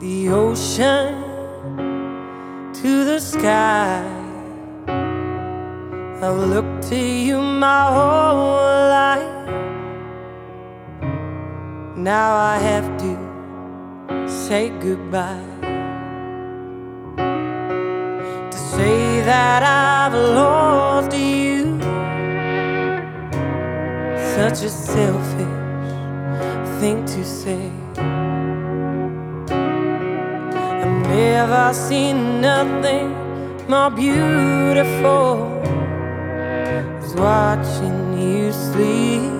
the ocean to the sky. I've looked to you my whole life. Now I have to say goodbye. To say that I've lost you. Such a selfish thing to say. I've I seen nothing more beautiful. Is watching you sleep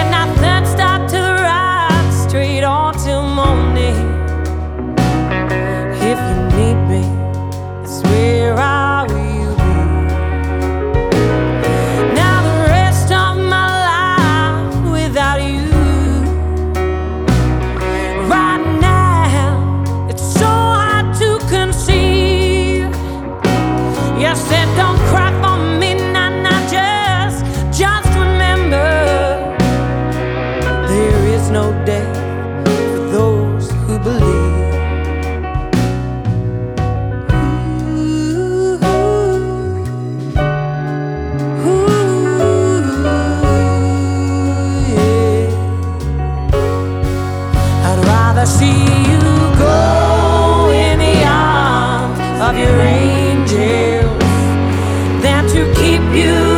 you.